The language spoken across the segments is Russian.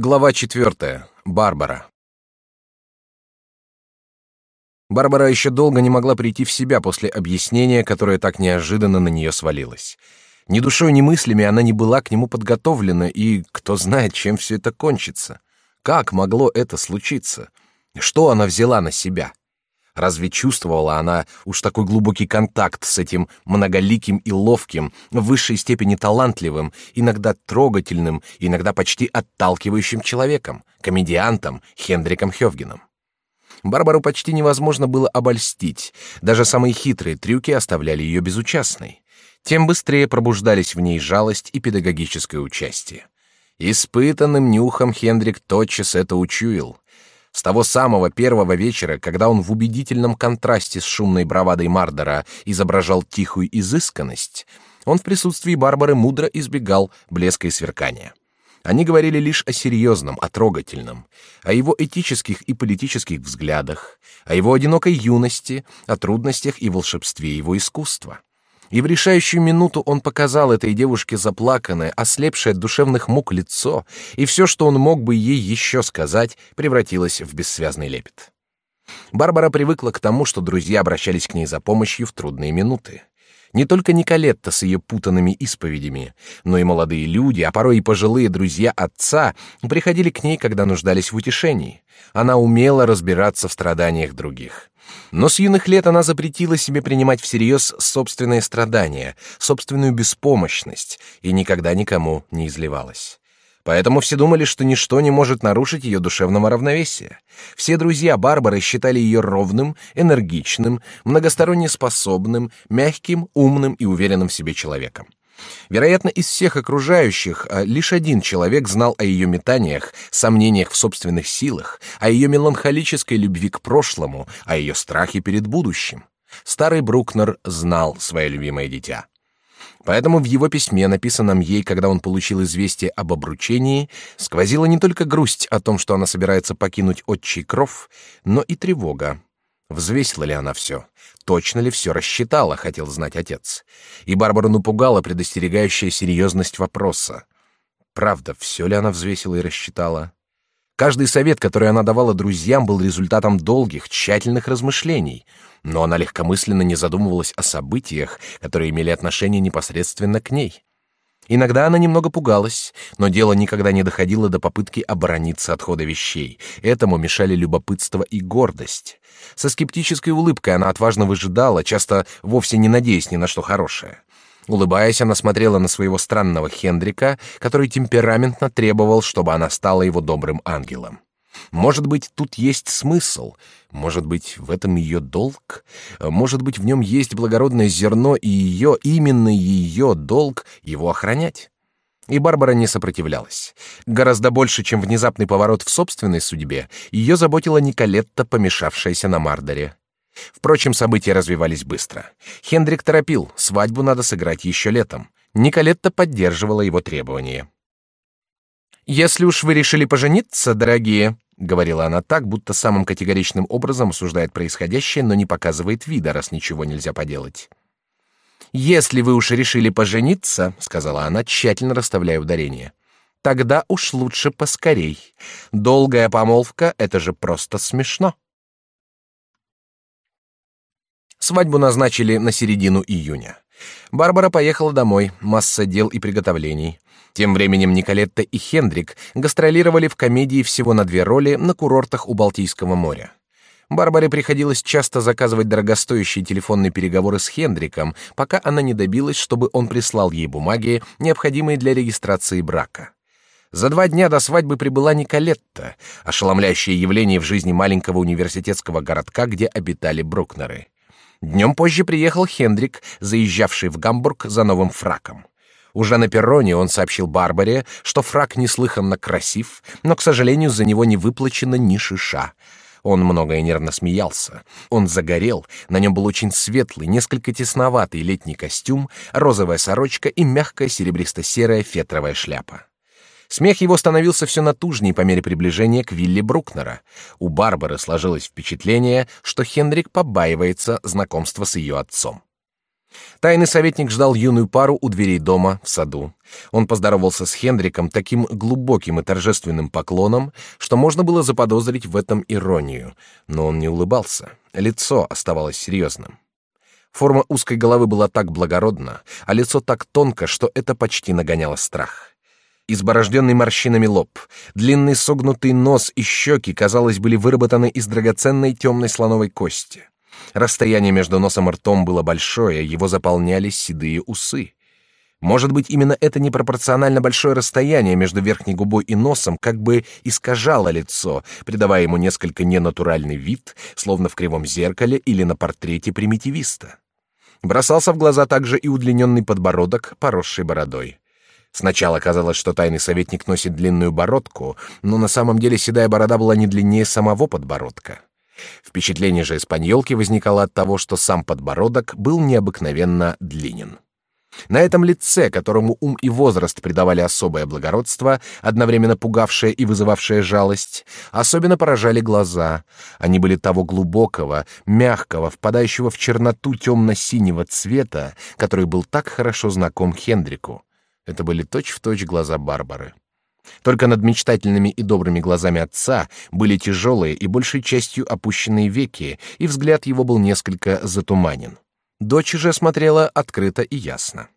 Глава четвертая. Барбара. Барбара еще долго не могла прийти в себя после объяснения, которое так неожиданно на нее свалилось. Ни душой, ни мыслями она не была к нему подготовлена, и кто знает, чем все это кончится. Как могло это случиться? Что она взяла на себя? Разве чувствовала она уж такой глубокий контакт с этим многоликим и ловким, в высшей степени талантливым, иногда трогательным, иногда почти отталкивающим человеком, комедиантом Хендриком Хёвгеном? Барбару почти невозможно было обольстить, даже самые хитрые трюки оставляли ее безучастной. Тем быстрее пробуждались в ней жалость и педагогическое участие. Испытанным нюхом Хендрик тотчас это учуял. С того самого первого вечера, когда он в убедительном контрасте с шумной бравадой Мардера изображал тихую изысканность, он в присутствии Барбары мудро избегал блеска и сверкания. Они говорили лишь о серьезном, о трогательном, о его этических и политических взглядах, о его одинокой юности, о трудностях и волшебстве его искусства. И в решающую минуту он показал этой девушке заплаканное, ослепшее от душевных мук лицо, и все, что он мог бы ей еще сказать, превратилось в бессвязный лепет. Барбара привыкла к тому, что друзья обращались к ней за помощью в трудные минуты. Не только Николетта с ее путанными исповедями, но и молодые люди, а порой и пожилые друзья отца приходили к ней, когда нуждались в утешении. Она умела разбираться в страданиях других. Но с юных лет она запретила себе принимать всерьез собственные страдания, собственную беспомощность и никогда никому не изливалась. Поэтому все думали, что ничто не может нарушить ее душевного равновесия. Все друзья Барбары считали ее ровным, энергичным, многосторонне способным, мягким, умным и уверенным в себе человеком. Вероятно, из всех окружающих а, лишь один человек знал о ее метаниях, сомнениях в собственных силах, о ее меланхолической любви к прошлому, о ее страхе перед будущим. Старый Брукнер знал свое любимое дитя. Поэтому в его письме, написанном ей, когда он получил известие об обручении, сквозила не только грусть о том, что она собирается покинуть отчий кров, но и тревога. Взвесила ли она все? Точно ли все рассчитала, хотел знать отец. И Барбару напугала предостерегающая серьезность вопроса. Правда, все ли она взвесила и рассчитала? Каждый совет, который она давала друзьям, был результатом долгих, тщательных размышлений, но она легкомысленно не задумывалась о событиях, которые имели отношение непосредственно к ней. Иногда она немного пугалась, но дело никогда не доходило до попытки оборониться от хода вещей. Этому мешали любопытство и гордость. Со скептической улыбкой она отважно выжидала, часто вовсе не надеясь ни на что хорошее. Улыбаясь, она смотрела на своего странного Хендрика, который темпераментно требовал, чтобы она стала его добрым ангелом. Может быть, тут есть смысл, может быть, в этом ее долг, может быть, в нем есть благородное зерно, и ее, именно ее долг, его охранять. И Барбара не сопротивлялась. Гораздо больше, чем внезапный поворот в собственной судьбе, ее заботила Николетта, помешавшаяся на Мардере. Впрочем, события развивались быстро. Хендрик торопил, свадьбу надо сыграть еще летом. Николетта поддерживала его требования. «Если уж вы решили пожениться, дорогие», — говорила она так, будто самым категоричным образом осуждает происходящее, но не показывает вида, раз ничего нельзя поделать. «Если вы уж решили пожениться», — сказала она, тщательно расставляя ударение, — «тогда уж лучше поскорей. Долгая помолвка — это же просто смешно». Свадьбу назначили на середину июня. Барбара поехала домой, масса дел и приготовлений. Тем временем Николетта и Хендрик гастролировали в комедии всего на две роли на курортах у Балтийского моря. Барбаре приходилось часто заказывать дорогостоящие телефонные переговоры с Хендриком, пока она не добилась, чтобы он прислал ей бумаги, необходимые для регистрации брака. За два дня до свадьбы прибыла Николетта, ошеломляющее явление в жизни маленького университетского городка, где обитали Брукнеры. Днем позже приехал Хендрик, заезжавший в Гамбург за новым фраком. Уже на перроне он сообщил Барбаре, что фрак неслыханно красив, но, к сожалению, за него не выплачено ни шиша. Он много и нервно смеялся. Он загорел, на нем был очень светлый, несколько тесноватый летний костюм, розовая сорочка и мягкая серебристо-серая фетровая шляпа. Смех его становился все натужнее по мере приближения к вилле Брукнера. У Барбары сложилось впечатление, что Хендрик побаивается знакомства с ее отцом. Тайный советник ждал юную пару у дверей дома в саду. Он поздоровался с Хендриком таким глубоким и торжественным поклоном, что можно было заподозрить в этом иронию, но он не улыбался. Лицо оставалось серьезным. Форма узкой головы была так благородна, а лицо так тонко, что это почти нагоняло страх. Изборожденный морщинами лоб, длинный согнутый нос и щеки, казалось, были выработаны из драгоценной темной слоновой кости. Расстояние между носом и ртом было большое, его заполняли седые усы. Может быть, именно это непропорционально большое расстояние между верхней губой и носом как бы искажало лицо, придавая ему несколько ненатуральный вид, словно в кривом зеркале или на портрете примитивиста. Бросался в глаза также и удлиненный подбородок, поросший бородой. Сначала казалось, что тайный советник носит длинную бородку, но на самом деле седая борода была не длиннее самого подбородка. Впечатление же испаньолки возникало от того, что сам подбородок был необыкновенно длинен. На этом лице, которому ум и возраст придавали особое благородство, одновременно пугавшее и вызывавшее жалость, особенно поражали глаза. Они были того глубокого, мягкого, впадающего в черноту темно-синего цвета, который был так хорошо знаком Хендрику. Это были точь-в-точь точь глаза Барбары. Только над мечтательными и добрыми глазами отца были тяжелые и большей частью опущенные веки, и взгляд его был несколько затуманен. Дочь же смотрела открыто и ясно.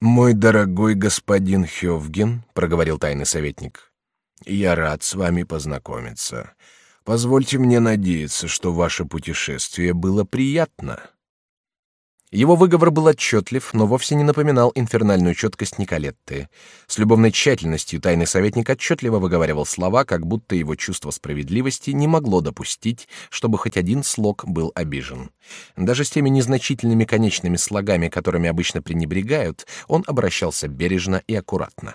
«Мой дорогой господин Хёвген», — проговорил тайный советник, — «я рад с вами познакомиться. Позвольте мне надеяться, что ваше путешествие было приятно». Его выговор был отчетлив, но вовсе не напоминал инфернальную четкость Николетты. С любовной тщательностью тайный советник отчетливо выговаривал слова, как будто его чувство справедливости не могло допустить, чтобы хоть один слог был обижен. Даже с теми незначительными конечными слогами, которыми обычно пренебрегают, он обращался бережно и аккуратно.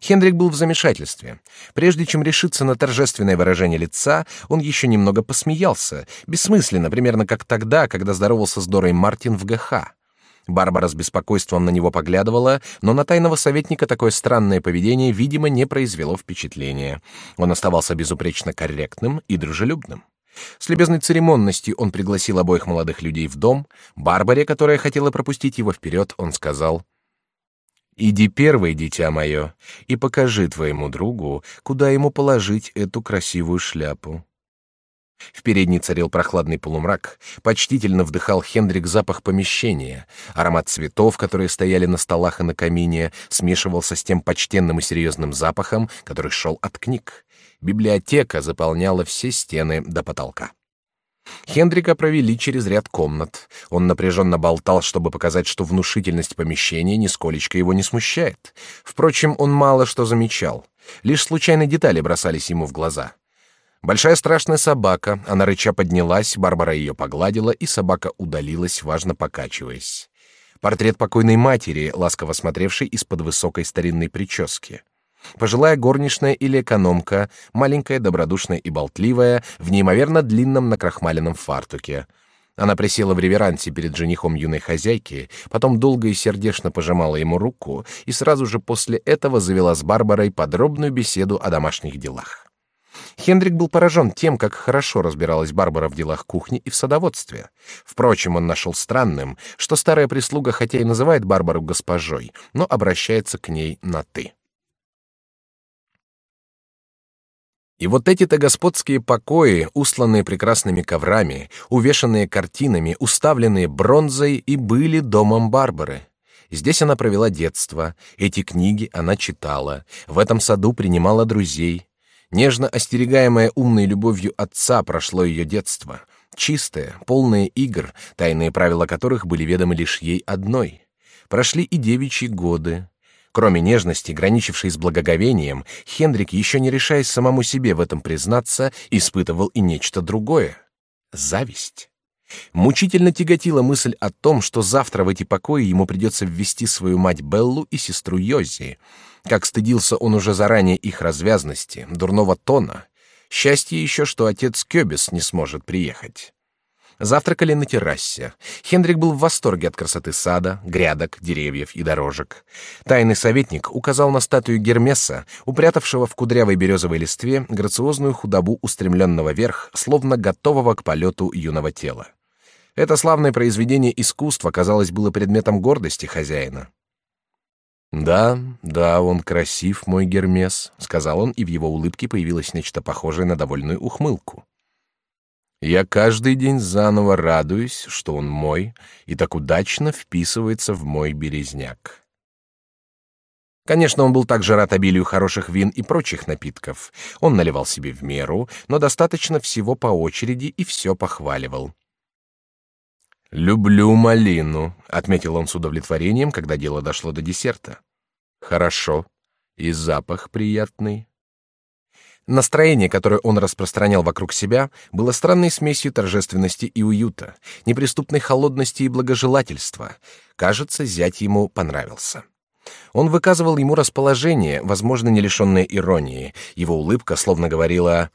Хендрик был в замешательстве. Прежде чем решиться на торжественное выражение лица, он еще немного посмеялся, бессмысленно, примерно как тогда, когда здоровался с Дорой Мартин в ГХ. Барбара с беспокойством на него поглядывала, но на тайного советника такое странное поведение, видимо, не произвело впечатления. Он оставался безупречно корректным и дружелюбным. С любезной церемонностью он пригласил обоих молодых людей в дом. Барбаре, которая хотела пропустить его вперед, он сказал — Иди первый, дитя мое, и покажи твоему другу, куда ему положить эту красивую шляпу. В передней царил прохладный полумрак, почтительно вдыхал Хендрик запах помещения, аромат цветов, которые стояли на столах и на камине, смешивался с тем почтенным и серьезным запахом, который шел от книг. Библиотека заполняла все стены до потолка. Хендрика провели через ряд комнат. Он напряженно болтал, чтобы показать, что внушительность помещения нисколечко его не смущает. Впрочем, он мало что замечал. Лишь случайные детали бросались ему в глаза. Большая страшная собака, она рыча поднялась, Барбара ее погладила, и собака удалилась, важно покачиваясь. Портрет покойной матери, ласково смотревшей из-под высокой старинной прически. Пожилая горничная или экономка, маленькая, добродушная и болтливая, в неимоверно длинном накрахмаленном фартуке. Она присела в реверансе перед женихом юной хозяйки, потом долго и сердечно пожимала ему руку и сразу же после этого завела с Барбарой подробную беседу о домашних делах. Хендрик был поражен тем, как хорошо разбиралась Барбара в делах кухни и в садоводстве. Впрочем, он нашел странным, что старая прислуга хотя и называет Барбару госпожой, но обращается к ней на «ты». И вот эти-то господские покои, усланные прекрасными коврами, увешанные картинами, уставленные бронзой, и были домом Барбары. Здесь она провела детство, эти книги она читала, в этом саду принимала друзей. Нежно остерегаемая умной любовью отца прошло ее детство, чистое, полное игр, тайные правила которых были ведомы лишь ей одной. Прошли и девичьи годы, Кроме нежности, граничившей с благоговением, Хендрик, еще не решаясь самому себе в этом признаться, испытывал и нечто другое — зависть. Мучительно тяготила мысль о том, что завтра в эти покои ему придется ввести свою мать Беллу и сестру Йози. Как стыдился он уже заранее их развязности, дурного тона. Счастье еще, что отец Кёбис не сможет приехать. Завтракали на террасе. Хендрик был в восторге от красоты сада, грядок, деревьев и дорожек. Тайный советник указал на статую Гермеса, упрятавшего в кудрявой березовой листве грациозную худобу устремленного вверх, словно готового к полету юного тела. Это славное произведение искусства, казалось, было предметом гордости хозяина. «Да, да, он красив, мой Гермес», — сказал он, и в его улыбке появилось нечто похожее на довольную ухмылку. «Я каждый день заново радуюсь, что он мой и так удачно вписывается в мой березняк». Конечно, он был также рад обилию хороших вин и прочих напитков. Он наливал себе в меру, но достаточно всего по очереди и все похваливал. «Люблю малину», — отметил он с удовлетворением, когда дело дошло до десерта. «Хорошо. И запах приятный». Настроение, которое он распространял вокруг себя, было странной смесью торжественности и уюта, неприступной холодности и благожелательства. Кажется, зять ему понравился. Он выказывал ему расположение, возможно, не лишенное иронии. Его улыбка словно говорила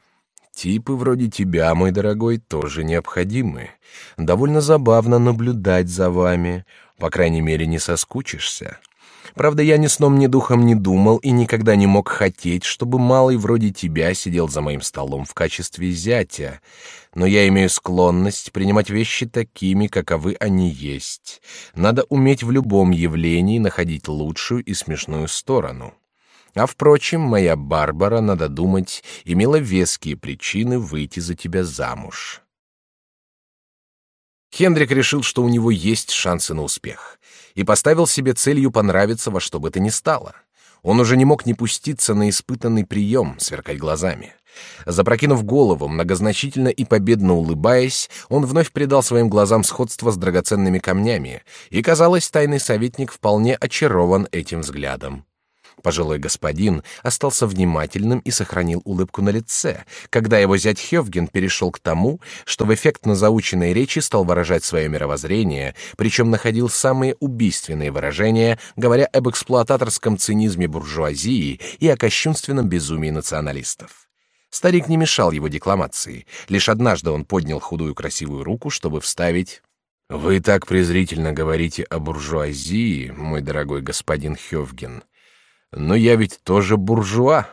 Типы вроде тебя, мой дорогой, тоже необходимы. Довольно забавно наблюдать за вами. По крайней мере, не соскучишься. Правда, я ни сном, ни духом не думал и никогда не мог хотеть, чтобы малый вроде тебя сидел за моим столом в качестве зятя. Но я имею склонность принимать вещи такими, каковы они есть. Надо уметь в любом явлении находить лучшую и смешную сторону. А впрочем, моя Барбара, надо думать, имела веские причины выйти за тебя замуж. Хендрик решил, что у него есть шансы на успех, и поставил себе целью понравиться во что бы то ни стало. Он уже не мог не пуститься на испытанный прием, сверкать глазами. Запрокинув голову, многозначительно и победно улыбаясь, он вновь придал своим глазам сходство с драгоценными камнями, и, казалось, тайный советник вполне очарован этим взглядом. Пожилой господин остался внимательным и сохранил улыбку на лице, когда его зять Хёвген перешел к тому, что в эффектно заученной речи стал выражать свое мировоззрение, причем находил самые убийственные выражения, говоря об эксплуататорском цинизме буржуазии и о кощунственном безумии националистов. Старик не мешал его декламации. Лишь однажды он поднял худую красивую руку, чтобы вставить «Вы так презрительно говорите о буржуазии, мой дорогой господин Хёвген. Но я ведь тоже буржуа.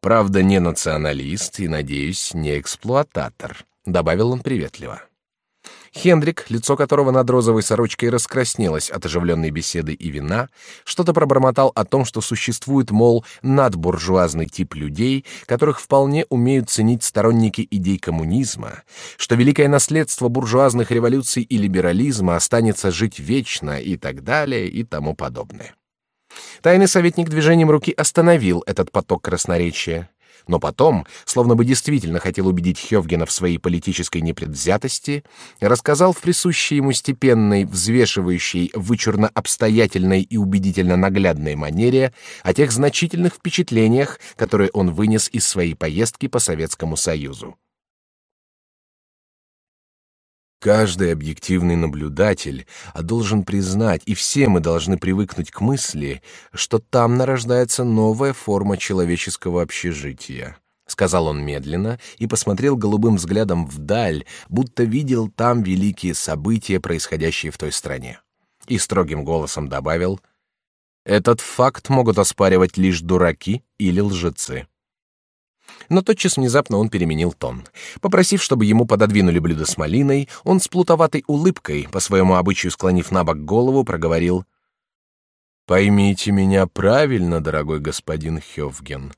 Правда, не националист и, надеюсь, не эксплуататор, добавил он приветливо. Хендрик, лицо которого над розовой сорочкой раскраснелось от оживленной беседы и вина, что-то пробормотал о том, что существует, мол, надбуржуазный тип людей, которых вполне умеют ценить сторонники идей коммунизма, что великое наследство буржуазных революций и либерализма останется жить вечно и так далее и тому подобное. Тайный советник движением руки остановил этот поток красноречия. Но потом, словно бы действительно хотел убедить Хёвгена в своей политической непредвзятости, рассказал в присущей ему степенной, взвешивающей, вычурно обстоятельной и убедительно наглядной манере о тех значительных впечатлениях, которые он вынес из своей поездки по Советскому Союзу. Каждый объективный наблюдатель а должен признать, и все мы должны привыкнуть к мысли, что там нарождается новая форма человеческого общежития. Сказал он медленно и посмотрел голубым взглядом вдаль, будто видел там великие события, происходящие в той стране. И строгим голосом добавил: "Этот факт могут оспаривать лишь дураки или лжецы" но тотчас внезапно он переменил тон. Попросив, чтобы ему пододвинули блюдо с малиной, он с плутоватой улыбкой, по своему обычаю склонив на бок голову, проговорил «Поймите меня правильно, дорогой господин Хёвген.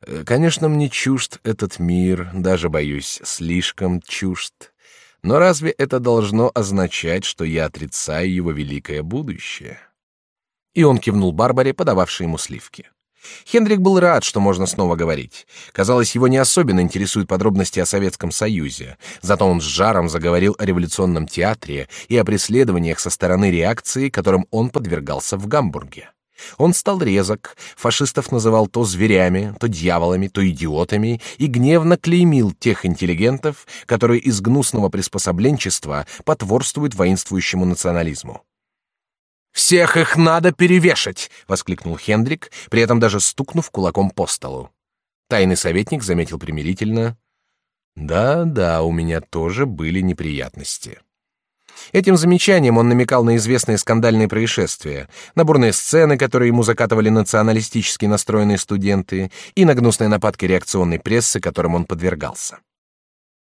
Э, конечно, мне чужд этот мир, даже, боюсь, слишком чужд. Но разве это должно означать, что я отрицаю его великое будущее?» И он кивнул Барбаре, подававшей ему сливки. Хендрик был рад, что можно снова говорить. Казалось, его не особенно интересуют подробности о Советском Союзе. Зато он с жаром заговорил о революционном театре и о преследованиях со стороны реакции, которым он подвергался в Гамбурге. Он стал резок, фашистов называл то зверями, то дьяволами, то идиотами и гневно клеймил тех интеллигентов, которые из гнусного приспособленчества потворствуют воинствующему национализму. Всех их надо перевешать, воскликнул Хендрик, при этом даже стукнув кулаком по столу. Тайный советник заметил примирительно: "Да, да, у меня тоже были неприятности". Этим замечанием он намекал на известные скандальные происшествия, на бурные сцены, которые ему закатывали националистически настроенные студенты, и на гнусные нападки реакционной прессы, которым он подвергался.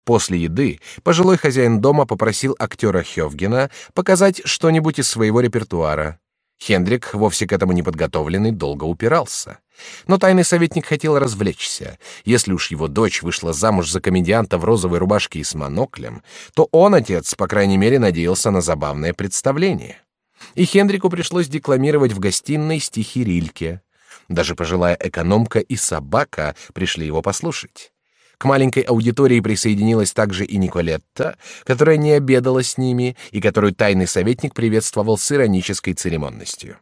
После еды пожилой хозяин дома попросил актера Хёвгена показать что-нибудь из своего репертуара. Хендрик, вовсе к этому не подготовленный, долго упирался. Но тайный советник хотел развлечься. Если уж его дочь вышла замуж за комедианта в розовой рубашке и с моноклем, то он, отец, по крайней мере, надеялся на забавное представление. И Хендрику пришлось декламировать в гостиной стихи Рильке. Даже пожилая экономка и собака пришли его послушать. К маленькой аудитории присоединилась также и Николетта, которая не обедала с ними и которую тайный советник приветствовал с иронической церемонностью.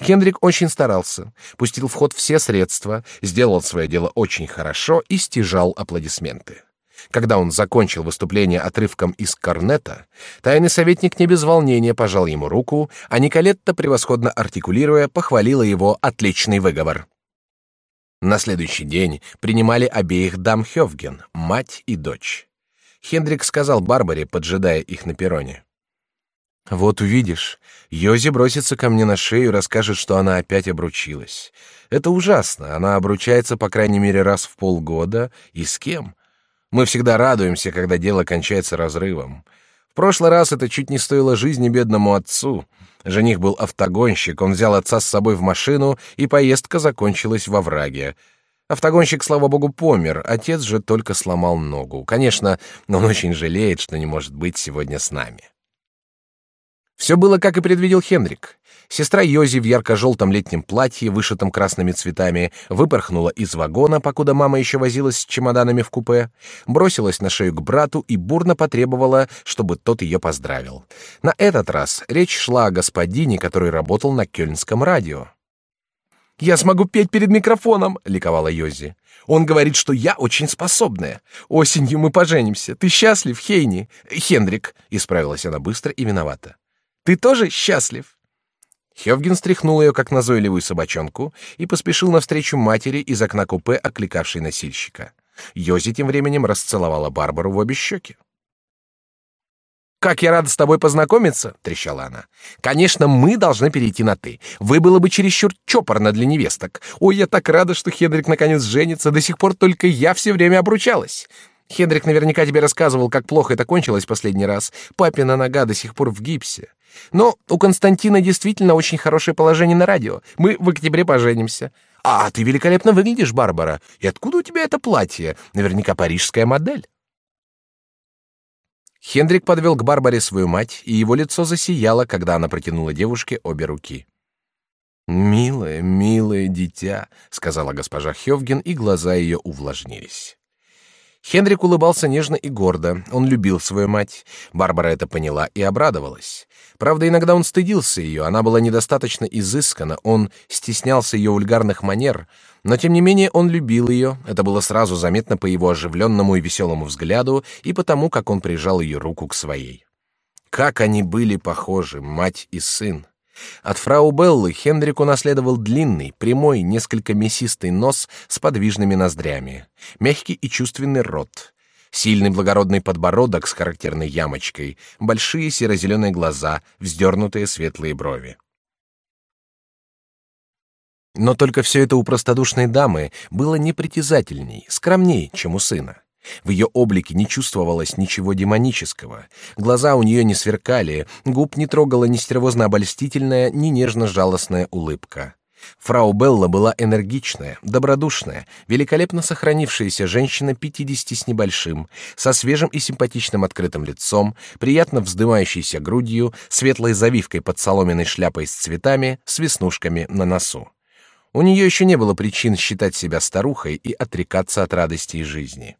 Хендрик очень старался, пустил в ход все средства, сделал свое дело очень хорошо и стяжал аплодисменты. Когда он закончил выступление отрывком из корнета, тайный советник не без волнения пожал ему руку, а Николетта, превосходно артикулируя, похвалила его отличный выговор. На следующий день принимали обеих дам Хёвген, мать и дочь. Хендрик сказал Барбаре, поджидая их на перроне. «Вот увидишь, Йози бросится ко мне на шею и расскажет, что она опять обручилась. Это ужасно, она обручается по крайней мере раз в полгода. И с кем? Мы всегда радуемся, когда дело кончается разрывом. Прошлый раз это чуть не стоило жизни бедному отцу. Жених был автогонщик, он взял отца с собой в машину, и поездка закончилась во враге. Автогонщик, слава богу, помер, отец же только сломал ногу. Конечно, он очень жалеет, что не может быть сегодня с нами. Все было, как и предвидел Хендрик. Сестра Йози в ярко-желтом летнем платье, вышитом красными цветами, выпорхнула из вагона, покуда мама еще возилась с чемоданами в купе, бросилась на шею к брату и бурно потребовала, чтобы тот ее поздравил. На этот раз речь шла о господине, который работал на кёльнском радио. «Я смогу петь перед микрофоном!» — ликовала Йози. «Он говорит, что я очень способная. Осенью мы поженимся. Ты счастлив, Хейни?» «Хендрик!» — исправилась она быстро и виновата. Ты тоже счастлив?» Хевгин стряхнул ее, как назойливую собачонку, и поспешил навстречу матери из окна купе, окликавшей носильщика. Йози тем временем расцеловала Барбару в обе щеки. «Как я рада с тобой познакомиться!» — трещала она. «Конечно, мы должны перейти на «ты». Вы было бы чересчур чопорно для невесток. Ой, я так рада, что Хендрик наконец женится. До сих пор только я все время обручалась. Хендрик наверняка тебе рассказывал, как плохо это кончилось последний раз. Папина нога до сих пор в гипсе. Но у Константина действительно очень хорошее положение на радио. Мы в октябре поженимся. А ты великолепно выглядишь, Барбара. И откуда у тебя это платье? Наверняка парижская модель. Хендрик подвел к Барбаре свою мать, и его лицо засияло, когда она протянула девушке обе руки. «Милое, милое дитя», — сказала госпожа Хёвген, и глаза ее увлажнились. Хенрик улыбался нежно и гордо. Он любил свою мать. Барбара это поняла и обрадовалась. Правда, иногда он стыдился ее. Она была недостаточно изыскана. Он стеснялся ее вульгарных манер. Но тем не менее он любил ее. Это было сразу заметно по его оживленному и веселому взгляду и потому, как он прижал ее руку к своей. Как они были похожи, мать и сын. От фрау Беллы Хендрик унаследовал длинный, прямой, несколько мясистый нос с подвижными ноздрями, мягкий и чувственный рот, сильный благородный подбородок с характерной ямочкой, большие серо-зеленые глаза, вздернутые светлые брови. Но только все это у простодушной дамы было непритязательней, скромней, чем у сына. В ее облике не чувствовалось ничего демонического. Глаза у нее не сверкали, губ не трогала ни стервозно-обольстительная, ни нежно-жалостная улыбка. Фрау Белла была энергичная, добродушная, великолепно сохранившаяся женщина пятидесяти с небольшим, со свежим и симпатичным открытым лицом, приятно вздымающейся грудью, светлой завивкой под соломенной шляпой с цветами, с веснушками на носу. У нее еще не было причин считать себя старухой и отрекаться от радостей жизни.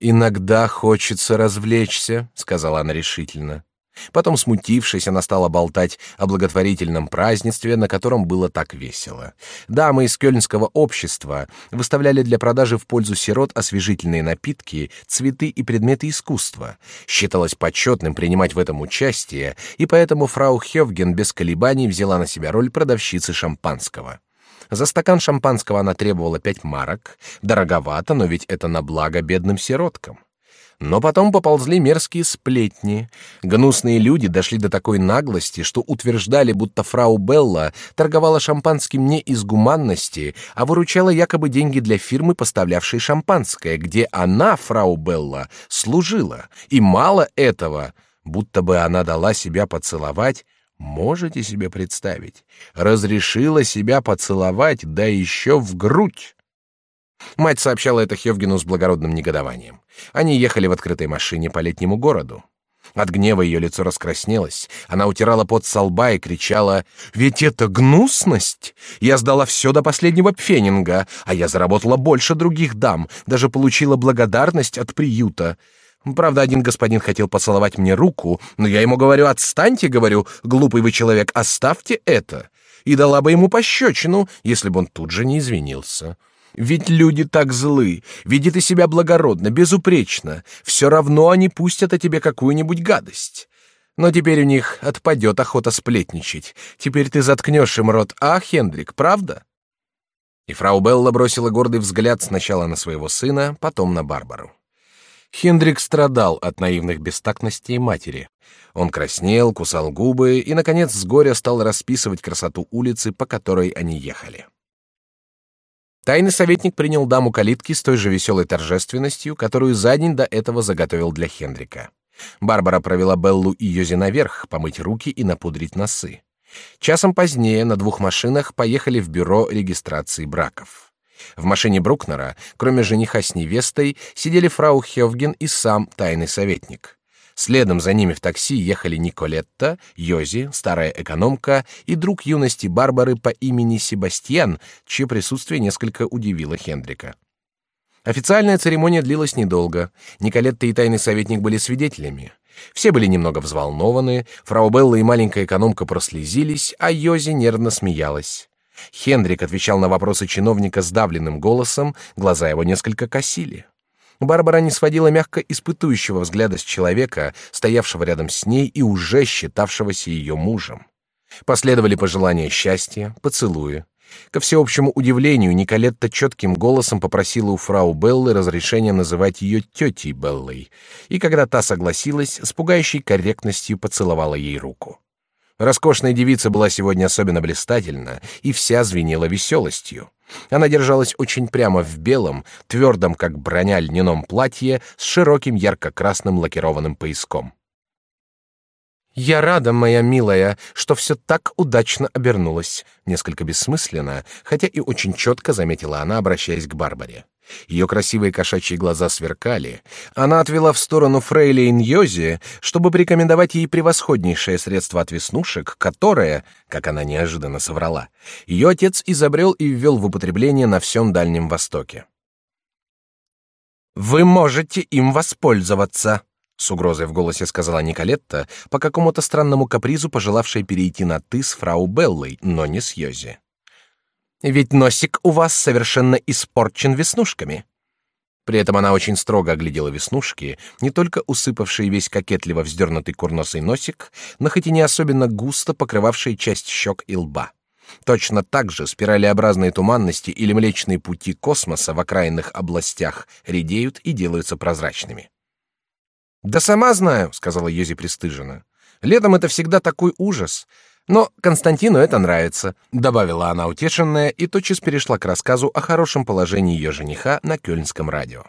Иногда хочется развлечься, сказала она решительно. Потом, смутившись, она стала болтать о благотворительном празднестве, на котором было так весело. Дамы из кёльнского общества выставляли для продажи в пользу сирот освежительные напитки, цветы и предметы искусства. Считалось почетным принимать в этом участие, и поэтому фрау Хевген без колебаний взяла на себя роль продавщицы шампанского. За стакан шампанского она требовала пять марок. Дороговато, но ведь это на благо бедным сироткам. Но потом поползли мерзкие сплетни. Гнусные люди дошли до такой наглости, что утверждали, будто фрау Белла торговала шампанским не из гуманности, а выручала якобы деньги для фирмы, поставлявшей шампанское, где она, фрау Белла, служила. И мало этого, будто бы она дала себя поцеловать Можете себе представить? Разрешила себя поцеловать, да еще в грудь. Мать сообщала это Хевгену с благородным негодованием. Они ехали в открытой машине по летнему городу. От гнева ее лицо раскраснелось. Она утирала пот со лба и кричала: "Ведь это гнусность! Я сдала все до последнего пфенинга, а я заработала больше других дам, даже получила благодарность от приюта. Правда, один господин хотел поцеловать мне руку, но я ему говорю: отстаньте, говорю, глупый вы человек, оставьте это, и дала бы ему пощечину, если бы он тут же не извинился." Ведь люди так злы, веди ты себя благородно, безупречно, все равно они пустят о тебе какую-нибудь гадость. Но теперь у них отпадет охота сплетничать. Теперь ты заткнешь им рот, а, Хендрик, правда? И фрау Белла бросила гордый взгляд сначала на своего сына, потом на Барбару. Хендрик страдал от наивных бестактностей матери. Он краснел, кусал губы и, наконец, с горя стал расписывать красоту улицы, по которой они ехали. Тайный советник принял даму калитки с той же веселой торжественностью, которую за день до этого заготовил для Хендрика. Барбара провела Беллу и Йози наверх, помыть руки и напудрить носы. Часом позднее на двух машинах поехали в бюро регистрации браков. В машине Брукнера, кроме жениха с невестой, сидели фрау Хевген и сам тайный советник. Следом за ними в такси ехали Николетта, Йози, старая экономка и друг юности Барбары по имени Себастьян, чье присутствие несколько удивило Хендрика. Официальная церемония длилась недолго. Николетта и тайный советник были свидетелями. Все были немного взволнованы, фрау Белла и маленькая экономка прослезились, а Йози нервно смеялась. Хендрик отвечал на вопросы чиновника сдавленным голосом, глаза его несколько косили. Барбара не сводила мягко испытующего взгляда с человека, стоявшего рядом с ней и уже считавшегося ее мужем. Последовали пожелания счастья, поцелуи. Ко всеобщему удивлению, Николетта четким голосом попросила у фрау Беллы разрешения называть ее тетей Беллой, и когда та согласилась, с пугающей корректностью поцеловала ей руку. Роскошная девица была сегодня особенно блистательна и вся звенела веселостью. Она держалась очень прямо в белом, твердом, как броня, льняном платье с широким ярко-красным лакированным пояском. «Я рада, моя милая, что все так удачно обернулось», — несколько бессмысленно, хотя и очень четко заметила она, обращаясь к Барбаре. Ее красивые кошачьи глаза сверкали. Она отвела в сторону Фрейли Ньози, чтобы порекомендовать ей превосходнейшее средство от веснушек, которое, как она неожиданно соврала, ее отец изобрел и ввел в употребление на всем Дальнем Востоке. «Вы можете им воспользоваться», — с угрозой в голосе сказала Николетта, по какому-то странному капризу пожелавшая перейти на «ты» с фрау Беллой, но не с Йози. Ведь носик у вас совершенно испорчен веснушками. При этом она очень строго оглядела веснушки, не только усыпавшие весь кокетливо вздернутый курносый носик, но хоть и не особенно густо покрывавшие часть щек и лба. Точно так же спиралеобразные туманности или млечные пути космоса в окраинных областях редеют и делаются прозрачными. «Да сама знаю», — сказала Йози пристыженно. «Летом это всегда такой ужас. Но Константину это нравится, добавила она утешенная и тотчас перешла к рассказу о хорошем положении ее жениха на кёльнском радио.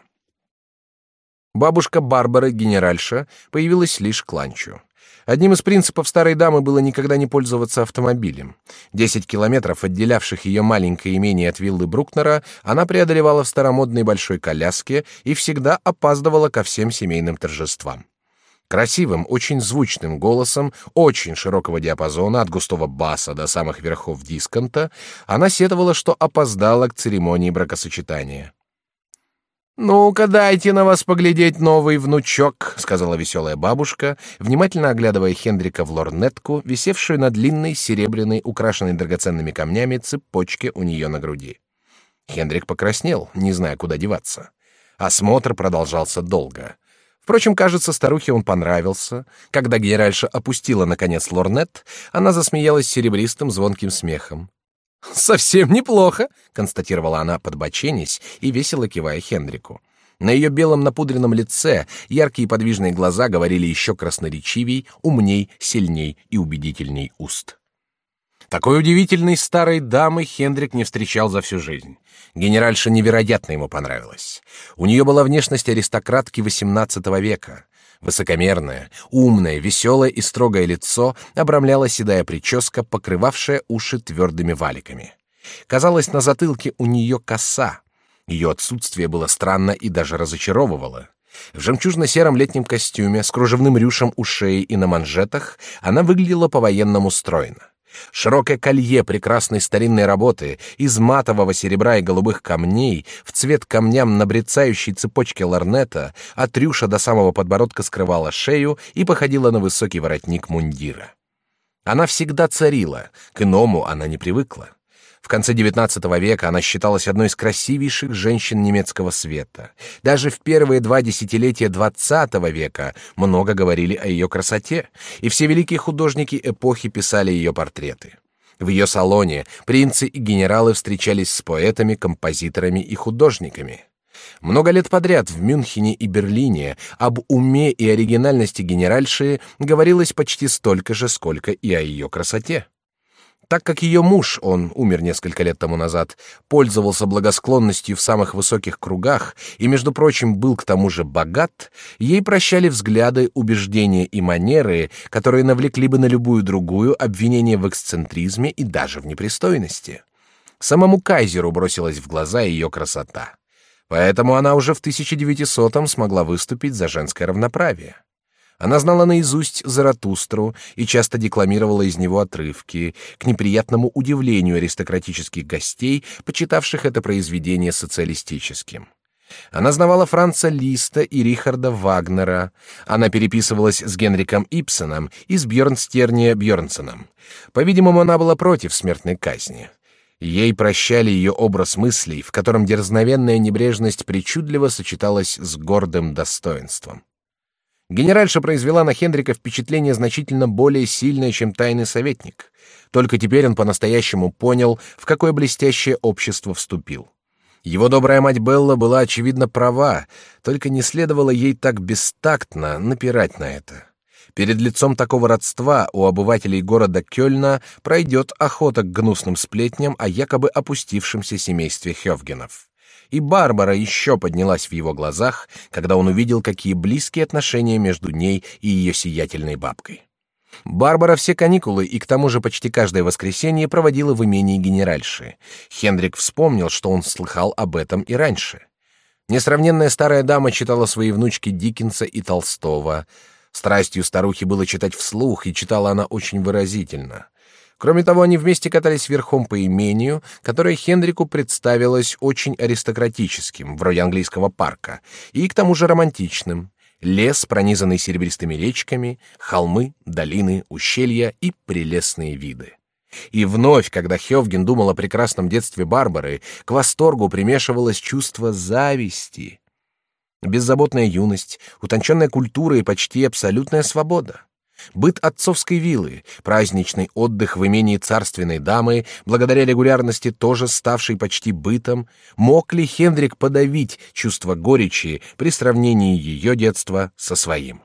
Бабушка Барбары, генеральша, появилась лишь к ланчу. Одним из принципов старой дамы было никогда не пользоваться автомобилем. Десять километров, отделявших ее маленькое имение от виллы Брукнера, она преодолевала в старомодной большой коляске и всегда опаздывала ко всем семейным торжествам. Красивым, очень звучным голосом, очень широкого диапазона, от густого баса до самых верхов дисконта, она сетовала, что опоздала к церемонии бракосочетания. «Ну-ка, дайте на вас поглядеть, новый внучок», — сказала веселая бабушка, внимательно оглядывая Хендрика в лорнетку, висевшую на длинной, серебряной, украшенной драгоценными камнями цепочке у нее на груди. Хендрик покраснел, не зная, куда деваться. Осмотр продолжался долго. Впрочем, кажется, старухе он понравился. Когда генеральша опустила, наконец, лорнет, она засмеялась серебристым звонким смехом. «Совсем неплохо», — констатировала она, подбоченясь и весело кивая Хендрику. На ее белом напудренном лице яркие подвижные глаза говорили еще красноречивей, умней, сильней и убедительней уст. Такой удивительной старой дамы Хендрик не встречал за всю жизнь. Генеральша невероятно ему понравилась. У нее была внешность аристократки XVIII века. Высокомерное, умное, веселое и строгое лицо обрамляла седая прическа, покрывавшая уши твердыми валиками. Казалось, на затылке у нее коса. Ее отсутствие было странно и даже разочаровывало. В жемчужно-сером летнем костюме с кружевным рюшем у шеи и на манжетах она выглядела по-военному стройно. Широкое колье прекрасной старинной работы из матового серебра и голубых камней в цвет камням на брецающей цепочке ларнета от рюша до самого подбородка скрывала шею и походила на высокий воротник мундира. Она всегда царила, к иному она не привыкла. Конце XIX века она считалась одной из красивейших женщин немецкого света. Даже в первые два десятилетия XX века много говорили о ее красоте, и все великие художники эпохи писали ее портреты. В ее салоне принцы и генералы встречались с поэтами, композиторами и художниками. Много лет подряд в Мюнхене и Берлине об уме и оригинальности генеральши говорилось почти столько же, сколько и о ее красоте. Так как ее муж, он умер несколько лет тому назад, пользовался благосклонностью в самых высоких кругах и, между прочим, был к тому же богат, ей прощали взгляды, убеждения и манеры, которые навлекли бы на любую другую обвинение в эксцентризме и даже в непристойности. Самому кайзеру бросилась в глаза ее красота. Поэтому она уже в 1900-м смогла выступить за женское равноправие. Она знала наизусть Заратустру и часто декламировала из него отрывки, к неприятному удивлению аристократических гостей, почитавших это произведение социалистическим. Она знавала Франца Листа и Рихарда Вагнера. Она переписывалась с Генриком Ипсоном и с Бьернстерния Бьернсоном. По-видимому, она была против смертной казни. Ей прощали ее образ мыслей, в котором дерзновенная небрежность причудливо сочеталась с гордым достоинством. Генеральша произвела на Хендрика впечатление значительно более сильное, чем тайный советник. Только теперь он по-настоящему понял, в какое блестящее общество вступил. Его добрая мать Белла была очевидно права, только не следовало ей так бестактно напирать на это. Перед лицом такого родства у обывателей города Кёльна пройдет охота к гнусным сплетням о якобы опустившемся семействе Хёвгенов и Барбара еще поднялась в его глазах, когда он увидел, какие близкие отношения между ней и ее сиятельной бабкой. Барбара все каникулы и к тому же почти каждое воскресенье проводила в имении генеральши. Хендрик вспомнил, что он слыхал об этом и раньше. Несравненная старая дама читала своей внучке Диккенса и Толстого. Страстью старухи было читать вслух, и читала она очень выразительно — Кроме того, они вместе катались верхом по имению, которое Хенрику представилось очень аристократическим, вроде английского парка, и к тому же романтичным. Лес, пронизанный серебристыми речками, холмы, долины, ущелья и прелестные виды. И вновь, когда Хевген думал о прекрасном детстве Барбары, к восторгу примешивалось чувство зависти. Беззаботная юность, утонченная культура и почти абсолютная свобода. Быт отцовской виллы, праздничный отдых в имении царственной дамы, благодаря регулярности тоже ставший почти бытом, мог ли Хендрик подавить чувство горечи при сравнении ее детства со своим?